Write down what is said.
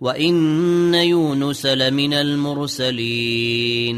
وان يونس لمن المرسلين